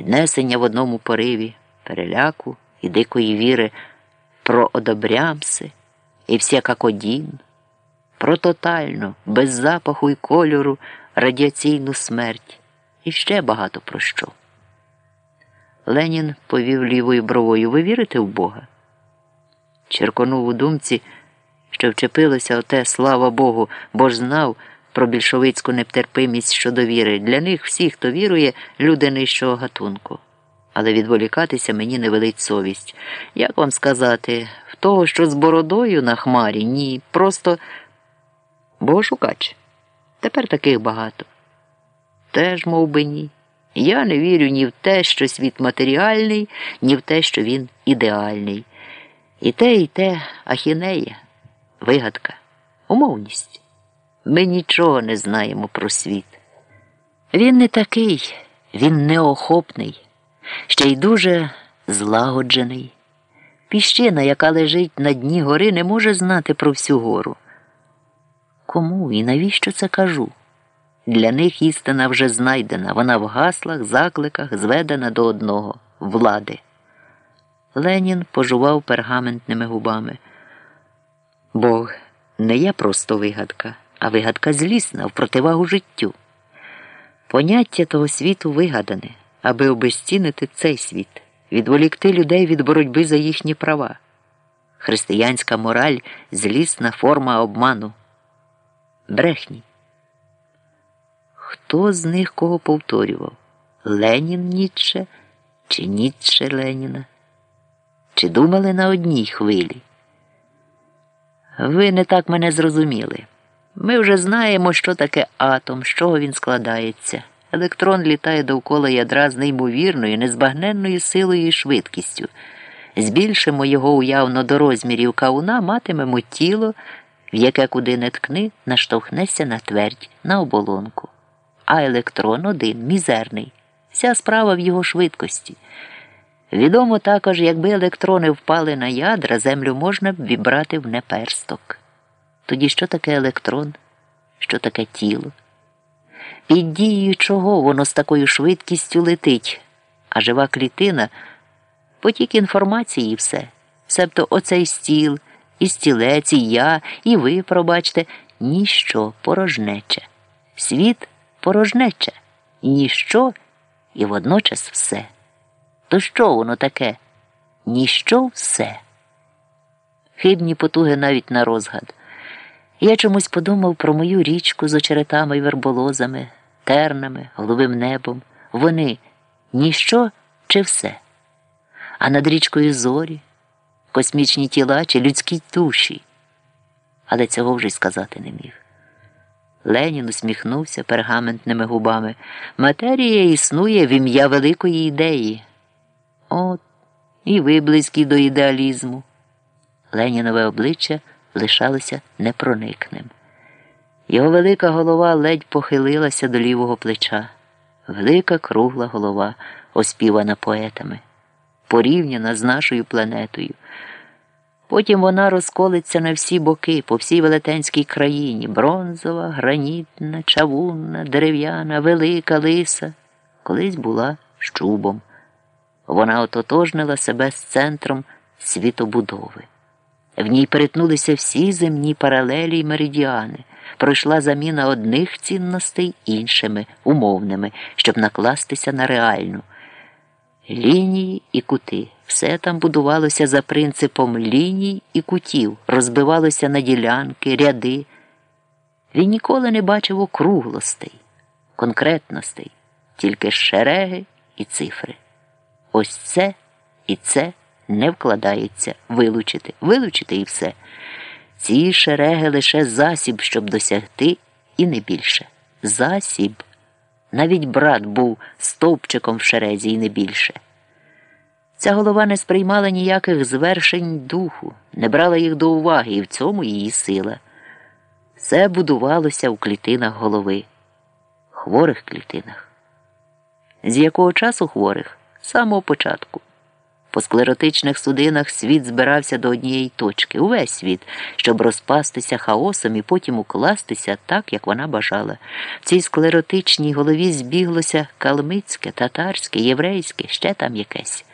піднесення в одному пориві, переляку і дикої віри про одобрямси і всякакодін, про тотальну, без запаху і кольору радіаційну смерть і ще багато про що. Ленін повів лівою бровою ви вірите в Бога? Черконув у думці, що вчепилося оте, слава Богу, бо ж знав про більшовицьку нетерпимість щодо віри. Для них всі, хто вірує, люди нижчого гатунку. Але відволікатися мені не велить совість. Як вам сказати, в того, що з бородою на хмарі, ні, просто богошукач. Тепер таких багато. Теж мов би ні. Я не вірю ні в те, що світ матеріальний, ні в те, що він ідеальний. І те, і те ахінея, вигадка, умовність. Ми нічого не знаємо про світ. Він не такий, він неохопний, ще й дуже злагоджений. Піщина, яка лежить на дні гори, не може знати про всю гору. Кому і навіщо це кажу? Для них істина вже знайдена, вона в гаслах, закликах зведена до одного влади. Ленін пожував пергаментними губами. Бог не є просто вигадка, а вигадка злісна в противагу життю. Поняття того світу вигадане, аби обезцінити цей світ, відволікти людей від боротьби за їхні права. Християнська мораль злісна форма обману. Брехні. Хто з них кого повторював? Ленін Ніцше чи Ніцше Леніна? Чи думали на одній хвилі? Ви не так мене зрозуміли. Ми вже знаємо, що таке атом, з чого він складається. Електрон літає довкола ядра з неймовірною, незбагненною силою і швидкістю. Збільшимо його уявно до розмірів кауна, матимемо тіло, в яке куди не ткни, наштовхнеться на твердь, на оболонку. А електрон один мізерний. Вся справа в його швидкості. Відомо також, якби електрони впали на ядра, землю можна б вібрати в неперсток. Тоді що таке електрон? Що таке тіло? Під дією чого воно з такою швидкістю летить, а жива клітина потік інформації і все. Себто оцей стіл, і стілець, і я, і ви, пробачте, ніщо порожнече. Світ порожнече, ніщо і водночас все. То що воно таке? Ніщо все. Хибні потуги навіть на розгад. Я чомусь подумав про мою річку з очеретами й верболозами, тернами, голубим небом. Вони ніщо чи все? А над річкою зорі, космічні тіла чи людські душі. Але цього вже й сказати не міг. Ленін усміхнувся пергаментними губами. Матерія існує в ім'я великої ідеї. От, і ви близькі до ідеалізму. Ленінове обличчя лишалося непроникним. Його велика голова ледь похилилася до лівого плеча. Велика кругла голова, оспівана поетами, порівняна з нашою планетою. Потім вона розколиться на всі боки, по всій велетенській країні бронзова, гранітна, чавунна, дерев'яна, велика лиса, колись була щубом. Вона ототожнила себе з центром світобудови. В ній перетнулися всі земні паралелі й меридіани, пройшла заміна одних цінностей іншими, умовними, щоб накластися на реальну. Лінії і кути. Все там будувалося за принципом ліній і кутів, розбивалося на ділянки, ряди. Він ніколи не бачив округлостей, конкретностей, тільки шереги і цифри. Ось це і це не вкладається вилучити, вилучити і все. Ці шереги лише засіб, щоб досягти, і не більше. Засіб. Навіть брат був стовпчиком в шерезі і не більше. Ця голова не сприймала ніяких звершень духу, не брала їх до уваги, і в цьому її сила. Все будувалося в клітинах голови, хворих клітинах. З якого часу хворих? З самого початку. По склеротичних судинах світ збирався до однієї точки, увесь світ, щоб розпастися хаосом і потім укластися так, як вона бажала. В цій склеротичній голові збіглося калмицьке, татарське, єврейське, ще там якесь.